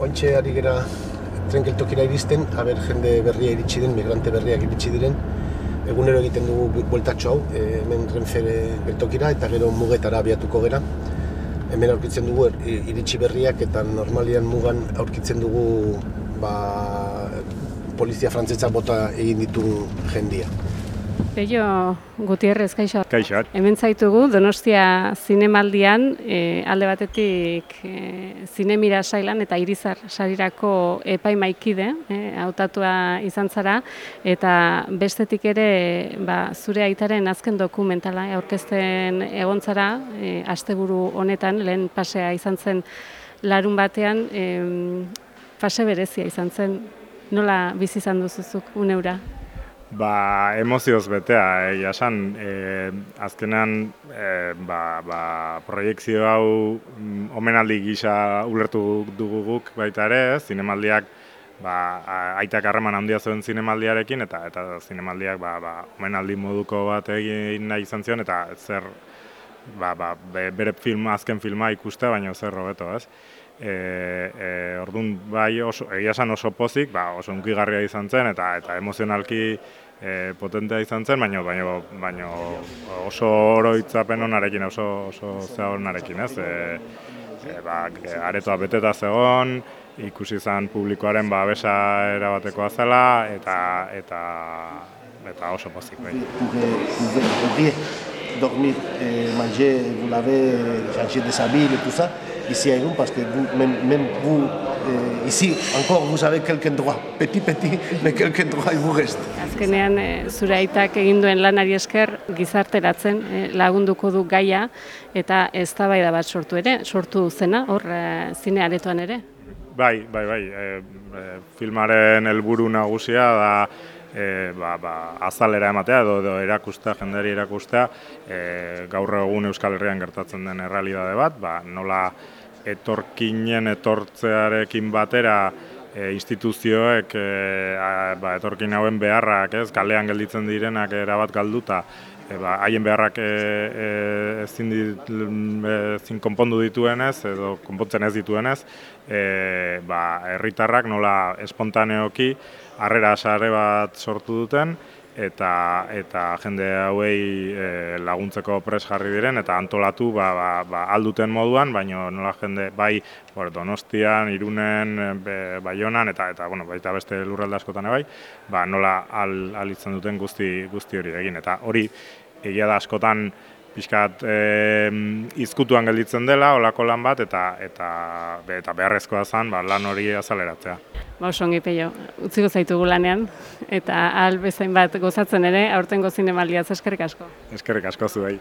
ointxe ari gera tren geltokira iristen, haber jende berria iritsi den, migrante berriak iritsi diren, egunero egiten dugu bu- bueltatxo hau, e, hemen Renfe geltokira eta gero mugetara abiatuko gera. Hemen aurkitzen dugu er, iritsi berriak eta normalian mugan aurkitzen dugu ba, polizia frantzetza bota egin ditu jendia. Peio Gutierrez, kaixo. Kaixo, Hemen zaitugu Donostia zinemaldian e, alde batetik e, zinemira sailan eta irizar sarirako epaimaikide, e, hautatua izan zara, eta bestetik ere ba, zure aitaren azken dokumentala e, aurkezten egon zara, e, asteburu honetan, lehen pasea izan zen larun batean, em, fase berezia izan zen, nola bizi izan duzuzuk uneura? Ba, emozioz betea, egia esan, e, azkenean, e, ba, ba, proiektzio hau mm, omenaldi gisa ulertu dugu guk baita ere, zinemaldiak, ba, aitak harreman handia zuen zinemaldiarekin, eta eta zinemaldiak, ba, ba, omenaldi moduko bat egin nahi izan zion, eta zer, ba, ba, be- bere film, azken filma ikustea, baina zer hobeto, ez? E, e, orduan, bai oso, egia esan oso pozik, ba, oso unkigarria izan zen, eta eta emozionalki e, potentea izan zen, baina, baina, baina oso oroitzapen onarekin, oso, oso zea onarekin, ez? E, e, ba, e, aretoa beteta zegon, ikusi izan publikoaren babesa erabatekoa zela, eta, eta, eta oso pozik, bai. Euh, dormir, euh, manger, vous lavez, changer des habits et tout ça, ici à Irun, parce que vous, même, même vous, euh, ici, encore, vous avez quelques droits, petit, petit, mais quelques droits il vous reste. Azkenean, e, zure aitak egin duen lanari esker gizarteratzen e, lagunduko du gaia eta eztabaida bat sortu ere, sortu zena hor e, zine aretoan ere. Bai, bai, bai. E, e, filmaren helburu nagusia da e, ba, ba, azalera ematea edo, edo erakustea, jenderi erakustea e, gaur egun Euskal Herrian gertatzen den errealitate bat, ba, nola etorkinen etortzearekin batera e, instituzioek e, a, ba, etorkin hauen beharrak, ez, kalean gelditzen direnak erabat galduta, e, ba, haien beharrak e, e, ezin, dit, e, ezin konpondu dituenez edo konpontzen ez dituenez, e, ba, herritarrak nola espontaneoki harrera sare bat sortu duten eta eta jende hauei e, laguntzeko pres jarri diren eta antolatu ba, ba, ba, alduten moduan, baino nola jende bai bueno, Donostian, Irunen, e, be, Baionan eta eta bueno, baita beste lurralde askotan bai, ba, nola al, al izan duten guzti guzti hori egin eta hori egia da askotan pixkat e, izkutuan gelditzen dela olako lan bat eta eta eta beharrezkoa zen ba, lan hori azaleratzea. Ba, oso ongi peio, utziko zaitugu lanean eta ahal bezain bat gozatzen ere, aurtengo zinemaldiaz eskerrik asko. Eskerrik asko zuei.